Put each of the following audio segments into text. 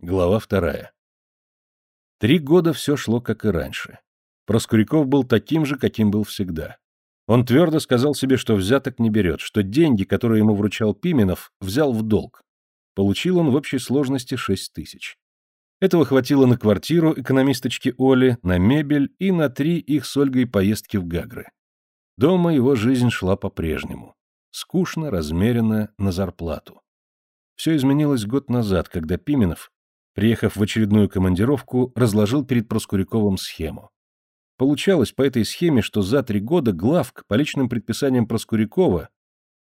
Глава вторая. Три года все шло как и раньше. Проскуряков был таким же, каким был всегда. Он твердо сказал себе, что взяток не берет, что деньги, которые ему вручал Пименов, взял в долг. Получил он в общей сложности шесть тысяч. Этого хватило на квартиру экономисточки Оли, на мебель и на три их с Ольгой поездки в Гагры. Дома его жизнь шла по-прежнему. Скучно, размеренно, на зарплату. Все изменилось год назад, когда Пименов, приехав в очередную командировку, разложил перед Проскуряковым схему. Получалось по этой схеме, что за три года главк по личным предписаниям Проскурякова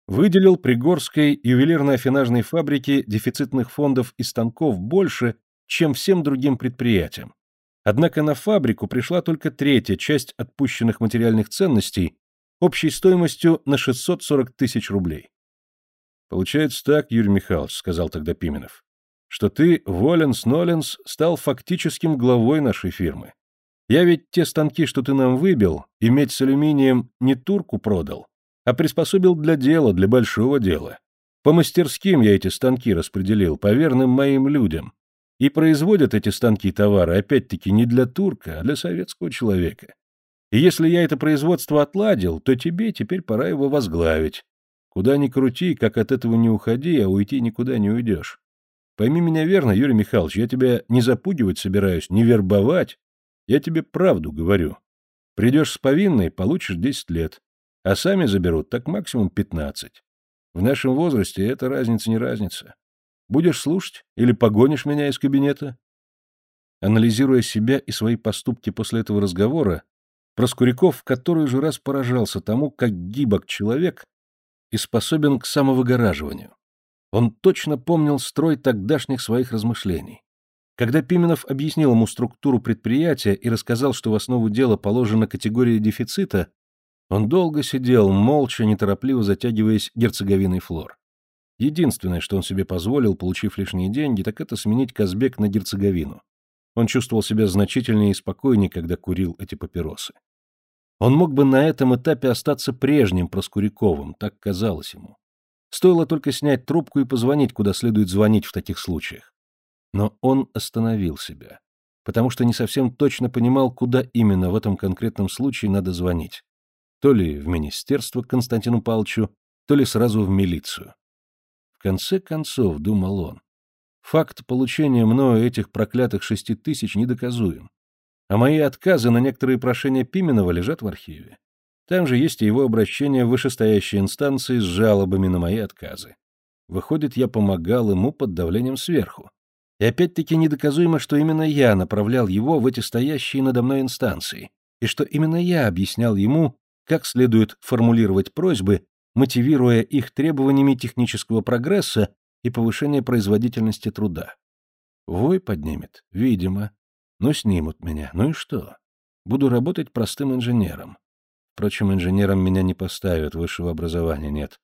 выделил Пригорской ювелирно-афинажной фабрике дефицитных фондов и станков больше, чем всем другим предприятиям. Однако на фабрику пришла только третья часть отпущенных материальных ценностей общей стоимостью на 640 тысяч рублей. «Получается так, Юрий Михайлович», — сказал тогда Пименов, «что ты, Воленс-Ноленс, стал фактическим главой нашей фирмы. Я ведь те станки, что ты нам выбил, иметь с алюминием не турку продал, а приспособил для дела, для большого дела. По мастерским я эти станки распределил, по верным моим людям. И производят эти станки товары, опять-таки, не для турка, а для советского человека. И если я это производство отладил, то тебе теперь пора его возглавить. Куда ни крути, как от этого не уходи, а уйти никуда не уйдешь. Пойми меня верно, Юрий Михайлович, я тебя не запугивать собираюсь, не вербовать, я тебе правду говорю. Придешь с повинной, получишь десять лет. А сами заберут так максимум пятнадцать. В нашем возрасте эта разница не разница. Будешь слушать или погонишь меня из кабинета? Анализируя себя и свои поступки после этого разговора, Проскуряков в который же раз поражался тому, как гибок человек и способен к самовыгораживанию. Он точно помнил строй тогдашних своих размышлений. Когда Пименов объяснил ему структуру предприятия и рассказал, что в основу дела положена категория дефицита, он долго сидел, молча, неторопливо затягиваясь герцоговиной флор. Единственное, что он себе позволил, получив лишние деньги, так это сменить Казбек на герцоговину. Он чувствовал себя значительнее и спокойнее, когда курил эти папиросы. Он мог бы на этом этапе остаться прежним Проскуряковым, так казалось ему. Стоило только снять трубку и позвонить, куда следует звонить в таких случаях. Но он остановил себя, потому что не совсем точно понимал, куда именно в этом конкретном случае надо звонить. То ли в министерство к Константину Павловичу, то ли сразу в милицию. В конце концов, думал он, факт получения мною этих проклятых шести тысяч недоказуем. А мои отказы на некоторые прошения Пименова лежат в архиве. Там же есть и его обращение в вышестоящие инстанции с жалобами на мои отказы. Выходит, я помогал ему под давлением сверху. И опять-таки недоказуемо, что именно я направлял его в эти стоящие надо мной инстанции, и что именно я объяснял ему, как следует формулировать просьбы, мотивируя их требованиями технического прогресса и повышения производительности труда. Вой поднимет, видимо. Ну, снимут меня. Ну и что? Буду работать простым инженером. Впрочем, инженером меня не поставят, высшего образования нет.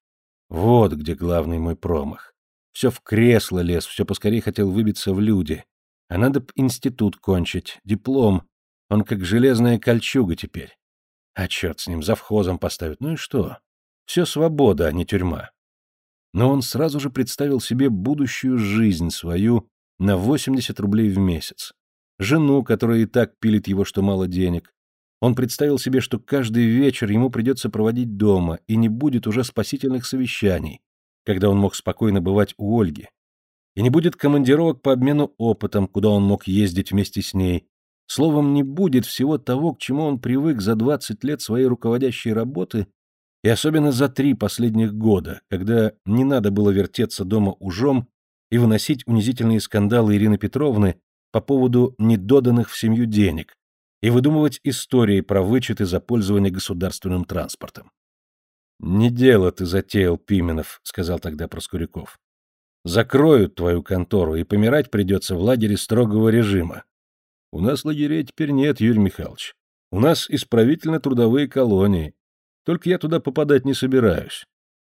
Вот где главный мой промах. Все в кресло лез, все поскорее хотел выбиться в люди. А надо б институт кончить, диплом. Он как железная кольчуга теперь. А черт с ним, завхозом поставят. Ну и что? Все свобода, а не тюрьма. Но он сразу же представил себе будущую жизнь свою на 80 рублей в месяц. Жену, которая и так пилит его, что мало денег. Он представил себе, что каждый вечер ему придется проводить дома, и не будет уже спасительных совещаний, когда он мог спокойно бывать у Ольги, и не будет командировок по обмену опытом, куда он мог ездить вместе с ней. Словом, не будет всего того, к чему он привык за 20 лет своей руководящей работы, и особенно за три последних года, когда не надо было вертеться дома ужом и выносить унизительные скандалы Ирины Петровны по поводу недоданных в семью денег и выдумывать истории про вычеты за пользование государственным транспортом. «Не дело ты затеял, Пименов», — сказал тогда Проскуряков. «Закроют твою контору, и помирать придется в лагере строгого режима. У нас лагерей теперь нет, Юрий Михайлович. У нас исправительно-трудовые колонии. Только я туда попадать не собираюсь.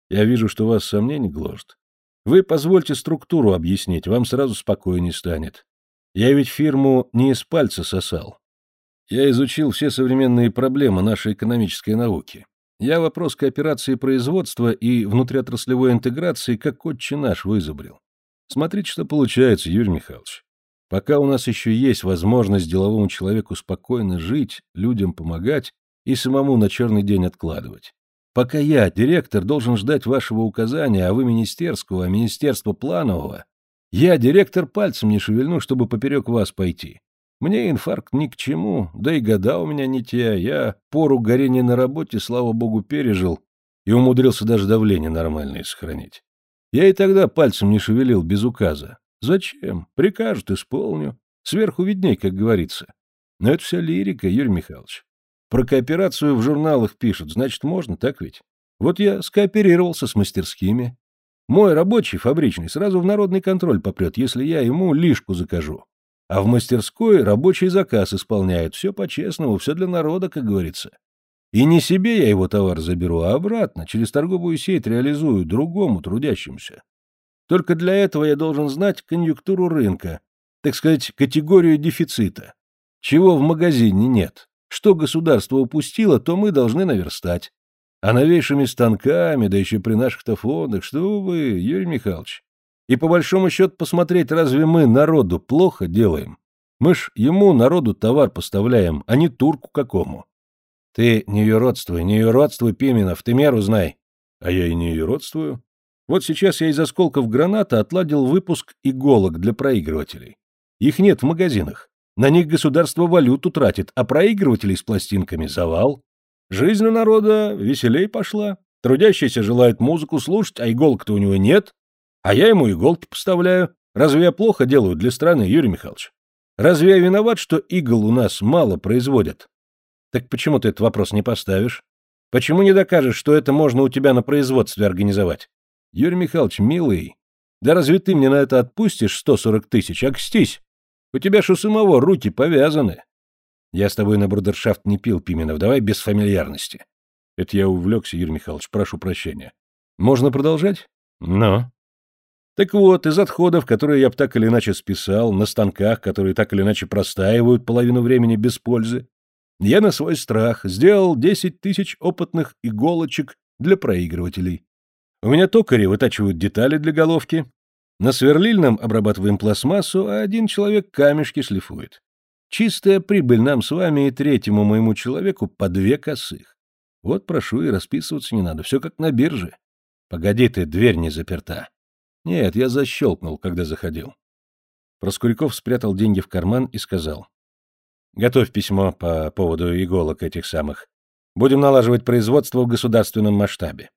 Я вижу, что вас сомнений гложет. Вы позвольте структуру объяснить, вам сразу спокойнее станет. Я ведь фирму не из пальца сосал. Я изучил все современные проблемы нашей экономической науки. Я вопрос кооперации производства и внутриотраслевой интеграции как отче наш вызубрил. Смотрите, что получается, Юрий Михайлович. Пока у нас еще есть возможность деловому человеку спокойно жить, людям помогать и самому на черный день откладывать. Пока я, директор, должен ждать вашего указания, а вы министерского, а министерство планового, я, директор, пальцем не шевельну, чтобы поперек вас пойти. Мне инфаркт ни к чему, да и года у меня не те, я пору горения на работе, слава богу, пережил и умудрился даже давление нормальное сохранить. Я и тогда пальцем не шевелил без указа. Зачем? Прикажут, исполню. Сверху видней, как говорится. Но это вся лирика, Юрий Михайлович. Про кооперацию в журналах пишут, значит, можно, так ведь? Вот я скооперировался с мастерскими. Мой рабочий, фабричный, сразу в народный контроль попрет, если я ему лишку закажу. А в мастерской рабочий заказ исполняет. Все по-честному, все для народа, как говорится. И не себе я его товар заберу, а обратно, через торговую сеть реализую другому трудящемуся. Только для этого я должен знать конъюнктуру рынка, так сказать, категорию дефицита. Чего в магазине нет. Что государство упустило, то мы должны наверстать. А новейшими станками, да еще при наших-то фондах, что вы, Юрий Михайлович. И по большому счету посмотреть, разве мы народу плохо делаем? Мы ж ему, народу, товар поставляем, а не турку какому. Ты не юродствуй, не юродствуй, Пименов, ты меру знай. А я и не юродствую. Вот сейчас я из осколков граната отладил выпуск иголок для проигрывателей. Их нет в магазинах. На них государство валюту тратит, а проигрывателей с пластинками завал. Жизнь у народа веселей пошла. Трудящийся желает музыку слушать, а иголок-то у него нет. А я ему иголки поставляю. Разве я плохо делаю для страны, Юрий Михайлович? Разве я виноват, что игл у нас мало производят? Так почему ты этот вопрос не поставишь? Почему не докажешь, что это можно у тебя на производстве организовать? Юрий Михайлович, милый, да разве ты мне на это отпустишь 140 тысяч? Окстись! У тебя ж у самого руки повязаны. Я с тобой на брудершафт не пил, Пименов, давай без фамильярности. Это я увлекся, Юрий Михайлович, прошу прощения. Можно продолжать? Но. Так вот, из отходов, которые я б так или иначе списал, на станках, которые так или иначе простаивают половину времени без пользы, я на свой страх сделал 10 тысяч опытных иголочек для проигрывателей. У меня токари вытачивают детали для головки, на сверлильном обрабатываем пластмассу, а один человек камешки шлифует. Чистая прибыль нам с вами и третьему моему человеку по две косых. Вот прошу, и расписываться не надо, все как на бирже. Погоди ты, дверь не заперта. Нет, я защелкнул, когда заходил. Проскуряков спрятал деньги в карман и сказал. Готовь письмо по поводу иголок этих самых. Будем налаживать производство в государственном масштабе.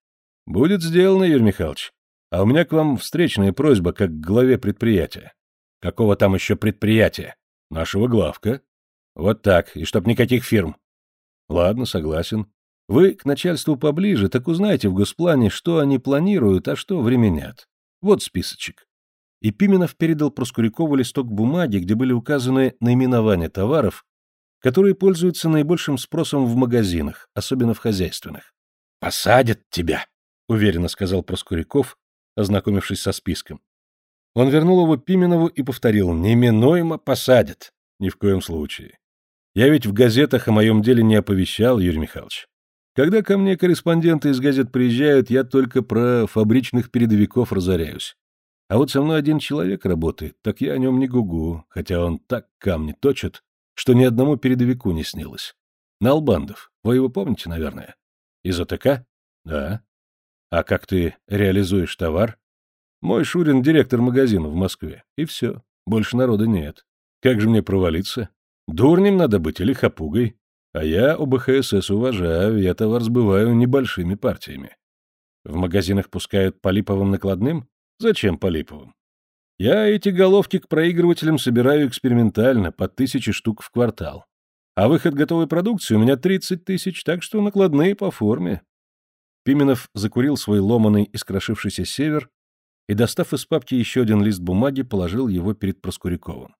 Будет сделано, Юрий Михайлович. А у меня к вам встречная просьба, как к главе предприятия. Какого там еще предприятия? Нашего главка. Вот так, и чтоб никаких фирм. Ладно, согласен. Вы к начальству поближе, так узнайте в госплане, что они планируют, а что временят. Вот списочек. И Пименов передал Проскурякову листок бумаги, где были указаны наименования товаров, которые пользуются наибольшим спросом в магазинах, особенно в хозяйственных. «Посадят тебя», — уверенно сказал Проскуряков, ознакомившись со списком. Он вернул его Пименову и повторил «Неминуемо посадят». Ни в коем случае. Я ведь в газетах о моем деле не оповещал, Юрий Михайлович. Когда ко мне корреспонденты из газет приезжают, я только про фабричных передовиков разоряюсь. А вот со мной один человек работает, так я о нем не гугу, хотя он так камни точит, что ни одному передовику не снилось. Налбандов, вы его помните, наверное? Из ОТК? Да. А как ты реализуешь товар? Мой Шурин директор магазина в Москве. И все. Больше народа нет. Как же мне провалиться? Дурнем надо быть или хапугой? А я ОБХСС уважаю, я товар сбываю небольшими партиями. В магазинах пускают по липовым накладным? Зачем по липовым? Я эти головки к проигрывателям собираю экспериментально, по тысяче штук в квартал. А выход готовой продукции у меня 30 тысяч, так что накладные по форме. Пименов закурил свой ломаный, искрошившийся север и, достав из папки еще один лист бумаги, положил его перед Проскуряковым.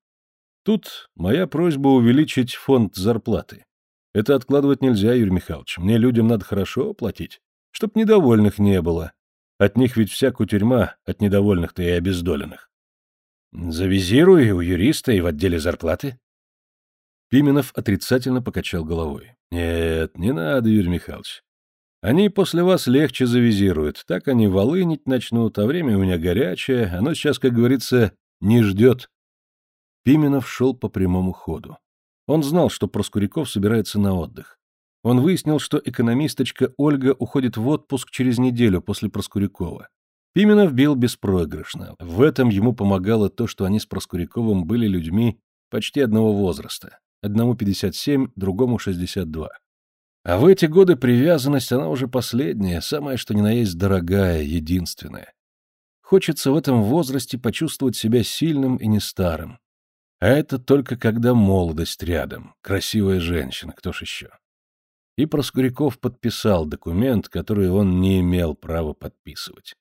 Тут моя просьба увеличить фонд зарплаты. Это откладывать нельзя, Юрий Михайлович. Мне людям надо хорошо платить, чтоб недовольных не было. От них ведь вся кутерьма, от недовольных-то и обездоленных. Завизируй у юриста и в отделе зарплаты. Пименов отрицательно покачал головой. Нет, не надо, Юрий Михайлович. Они после вас легче завизируют, так они волынить начнут, а время у меня горячее, оно сейчас, как говорится, не ждет. Пименов шел по прямому ходу. Он знал, что Проскуряков собирается на отдых. Он выяснил, что экономисточка Ольга уходит в отпуск через неделю после Проскурякова. Пименов бил беспроигрышно. В этом ему помогало то, что они с Проскуряковым были людьми почти одного возраста. Одному 57, другому 62. А в эти годы привязанность, она уже последняя, самая что ни на есть дорогая, единственная. Хочется в этом возрасте почувствовать себя сильным и не старым. А это только когда молодость рядом, красивая женщина, кто ж еще. И Проскуряков подписал документ, который он не имел права подписывать.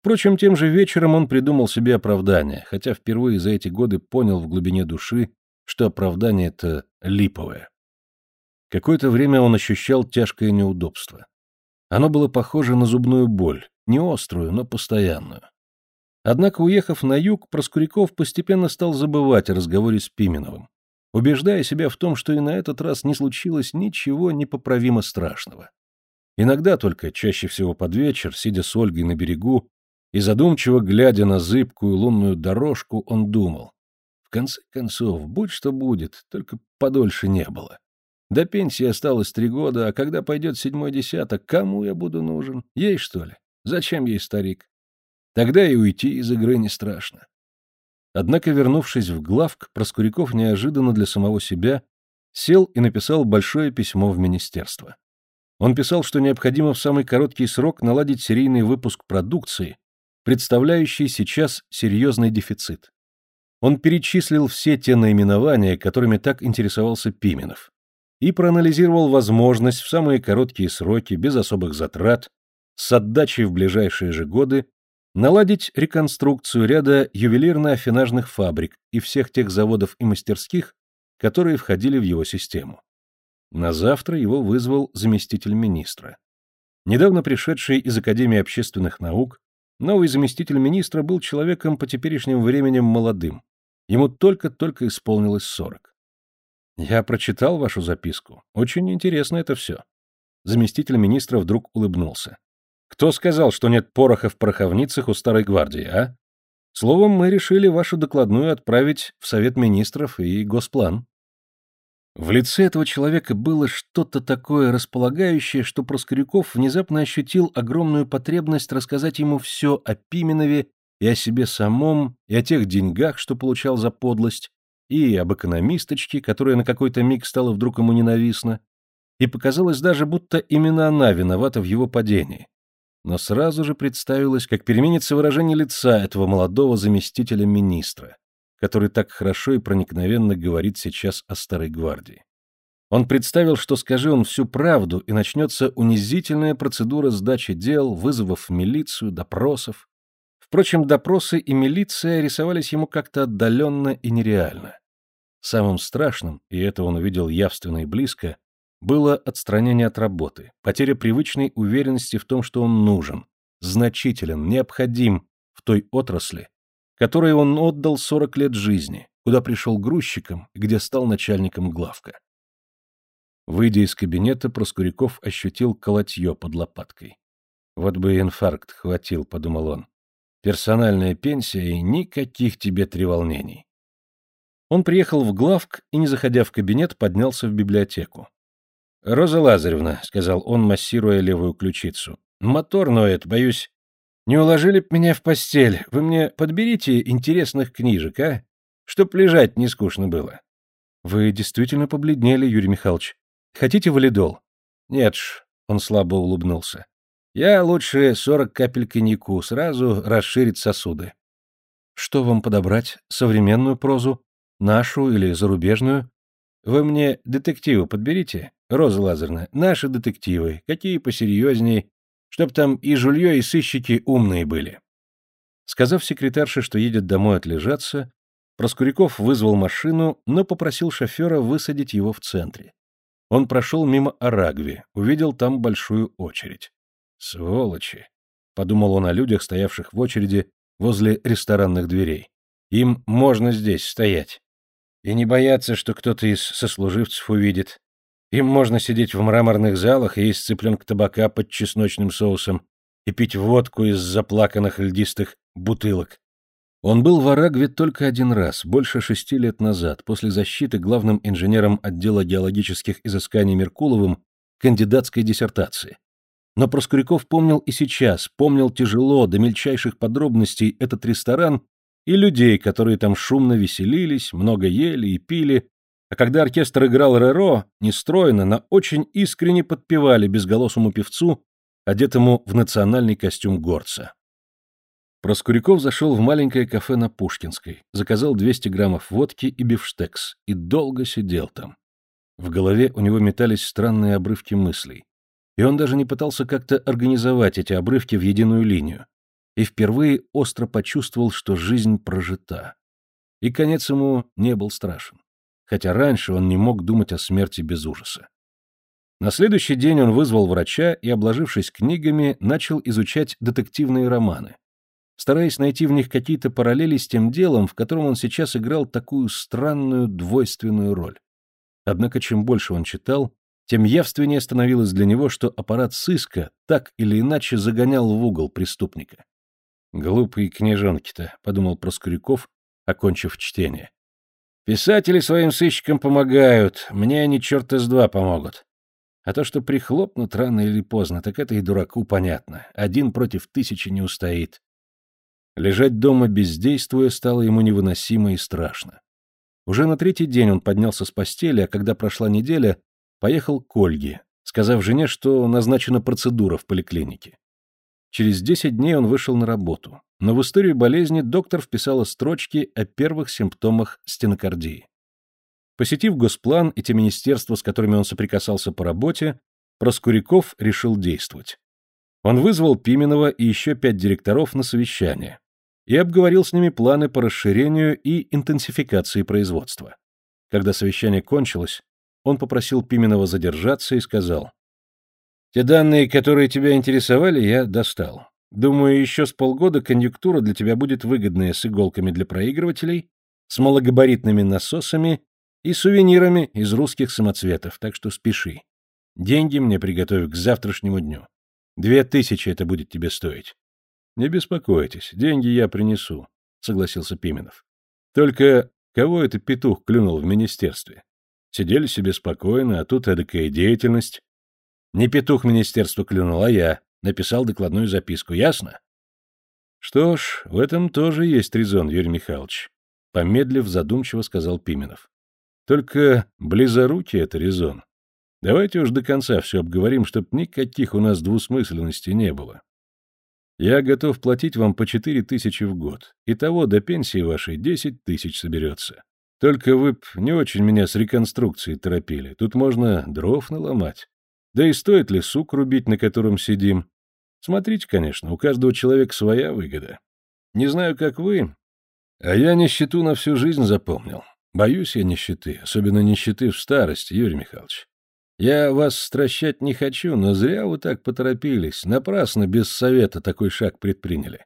Впрочем, тем же вечером он придумал себе оправдание, хотя впервые за эти годы понял в глубине души, что оправдание это липовое. Какое-то время он ощущал тяжкое неудобство. Оно было похоже на зубную боль, не острую, но постоянную. Однако, уехав на юг, Проскуряков постепенно стал забывать о разговоре с Пименовым, убеждая себя в том, что и на этот раз не случилось ничего непоправимо страшного. Иногда только, чаще всего под вечер, сидя с Ольгой на берегу и задумчиво глядя на зыбкую лунную дорожку, он думал. В конце концов, будь что будет, только подольше не было. До пенсии осталось три года, а когда пойдет седьмой десяток, кому я буду нужен? Ей, что ли? Зачем ей старик? Тогда и уйти из игры не страшно. Однако, вернувшись в главк, Проскуряков неожиданно для самого себя сел и написал большое письмо в министерство. Он писал, что необходимо в самый короткий срок наладить серийный выпуск продукции, представляющий сейчас серьезный дефицит. Он перечислил все те наименования, которыми так интересовался Пименов и проанализировал возможность в самые короткие сроки, без особых затрат, с отдачей в ближайшие же годы, наладить реконструкцию ряда ювелирно-афинажных фабрик и всех тех заводов и мастерских, которые входили в его систему. На завтра его вызвал заместитель министра. Недавно пришедший из Академии общественных наук, новый заместитель министра был человеком по теперешним временем молодым. Ему только-только исполнилось сорок. Я прочитал вашу записку. Очень интересно это все. Заместитель министра вдруг улыбнулся. Кто сказал, что нет пороха в пороховницах у старой гвардии, а? Словом, мы решили вашу докладную отправить в Совет министров и Госплан. В лице этого человека было что-то такое располагающее, что Проскуряков внезапно ощутил огромную потребность рассказать ему все о Пименове и о себе самом, и о тех деньгах, что получал за подлость, и об экономисточке, которая на какой-то миг стала вдруг ему ненавистна, и показалось даже, будто именно она виновата в его падении. Но сразу же представилось, как переменится выражение лица этого молодого заместителя министра, который так хорошо и проникновенно говорит сейчас о Старой Гвардии. Он представил, что скажи он всю правду, и начнется унизительная процедура сдачи дел, вызовов в милицию, допросов. Впрочем, допросы и милиция рисовались ему как-то отдаленно и нереально. Самым страшным, и это он увидел явственно и близко, было отстранение от работы, потеря привычной уверенности в том, что он нужен, значителен, необходим в той отрасли, которой он отдал 40 лет жизни, куда пришел грузчиком где стал начальником главка. Выйдя из кабинета, Проскуряков ощутил колотье под лопаткой. «Вот бы инфаркт хватил», — подумал он. Персональная пенсия и никаких тебе треволнений. Он приехал в главк и, не заходя в кабинет, поднялся в библиотеку. — Роза Лазаревна, — сказал он, массируя левую ключицу, — мотор ноет, боюсь. Не уложили б меня в постель. Вы мне подберите интересных книжек, а? Чтоб лежать не скучно было. — Вы действительно побледнели, Юрий Михайлович. Хотите валидол? — Нет ж, — он слабо улыбнулся. Я лучше сорок капель коньяку, сразу расширить сосуды. Что вам подобрать? Современную прозу? Нашу или зарубежную? Вы мне детективы подберите, Роза Лазарна, наши детективы, какие посерьезней, чтоб там и жулье, и сыщики умные были. Сказав секретарше, что едет домой отлежаться, Проскуряков вызвал машину, но попросил шофера высадить его в центре. Он прошел мимо Арагви, увидел там большую очередь. Сволочи! Подумал он о людях, стоявших в очереди возле ресторанных дверей. Им можно здесь стоять. И не бояться, что кто-то из сослуживцев увидит. Им можно сидеть в мраморных залах и есть цыпленка табака под чесночным соусом и пить водку из заплаканных льдистых бутылок. Он был в Арагве только один раз, больше шести лет назад, после защиты главным инженером отдела геологических изысканий Меркуловым кандидатской диссертации. Но Проскуряков помнил и сейчас, помнил тяжело, до мельчайших подробностей этот ресторан и людей, которые там шумно веселились, много ели и пили, а когда оркестр играл Реро, нестройно, но очень искренне подпевали безголосому певцу, одетому в национальный костюм горца. Проскуряков зашел в маленькое кафе на Пушкинской, заказал 200 граммов водки и бифштекс и долго сидел там. В голове у него метались странные обрывки мыслей. И он даже не пытался как-то организовать эти обрывки в единую линию. И впервые остро почувствовал, что жизнь прожита. И конец ему не был страшен. Хотя раньше он не мог думать о смерти без ужаса. На следующий день он вызвал врача и, обложившись книгами, начал изучать детективные романы стараясь найти в них какие-то параллели с тем делом, в котором он сейчас играл такую странную двойственную роль. Однако чем больше он читал, тем явственнее становилось для него, что аппарат сыска так или иначе загонял в угол преступника. «Глупые книжонки-то», — подумал Проскуряков, окончив чтение. «Писатели своим сыщикам помогают, мне они черта с два помогут. А то, что прихлопнут рано или поздно, так это и дураку понятно. Один против тысячи не устоит. Лежать дома бездействуя стало ему невыносимо и страшно. Уже на третий день он поднялся с постели, а когда прошла неделя, поехал к Ольге, сказав жене, что назначена процедура в поликлинике. Через десять дней он вышел на работу, но в историю болезни доктор вписала строчки о первых симптомах стенокардии. Посетив Госплан и те министерства, с которыми он соприкасался по работе, Проскуряков решил действовать. Он вызвал Пименова и еще пять директоров на совещание, и обговорил с ними планы по расширению и интенсификации производства. Когда совещание кончилось, он попросил Пименова задержаться и сказал, «Те данные, которые тебя интересовали, я достал. Думаю, еще с полгода конъюнктура для тебя будет выгодная с иголками для проигрывателей, с малогабаритными насосами и сувенирами из русских самоцветов, так что спеши. Деньги мне приготовь к завтрашнему дню. Две тысячи это будет тебе стоить. Не беспокойтесь, деньги я принесу, согласился Пименов. Только кого это петух клюнул в министерстве? Сидели себе спокойно, а тут эдакая деятельность. Не петух министерство клюнул, а я. Написал докладную записку, ясно? Что ж, в этом тоже есть резон, Юрий Михайлович. Помедлив, задумчиво сказал Пименов. Только близорукий это резон. Давайте уж до конца все обговорим, чтоб никаких у нас двусмысленностей не было. Я готов платить вам по четыре тысячи в год. Итого до пенсии вашей десять тысяч соберется. Только вы б не очень меня с реконструкцией торопили. Тут можно дров наломать. Да и стоит ли сук рубить, на котором сидим? Смотрите, конечно, у каждого человека своя выгода. Не знаю, как вы, а я нищету на всю жизнь запомнил. Боюсь я нищеты, особенно нищеты в старости, Юрий Михайлович. Я вас стращать не хочу, но зря вы так поторопились, напрасно без совета такой шаг предприняли.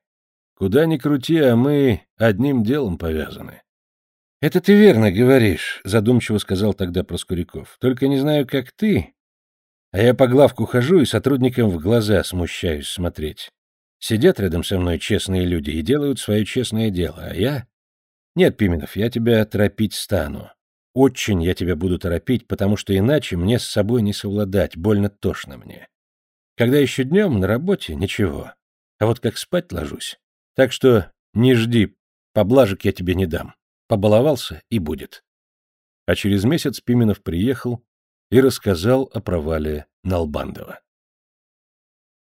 Куда ни крути, а мы одним делом повязаны. — Это ты верно говоришь, — задумчиво сказал тогда Проскуряков. — Только не знаю, как ты, а я по главку хожу и сотрудникам в глаза смущаюсь смотреть. Сидят рядом со мной честные люди и делают свое честное дело, а я... Нет, Пименов, я тебя торопить стану. Очень я тебя буду торопить, потому что иначе мне с собой не совладать, больно тошно мне. Когда еще днем на работе — ничего. А вот как спать ложусь. Так что не жди, поблажек я тебе не дам. Побаловался — и будет. А через месяц Пименов приехал и рассказал о провале Налбандова.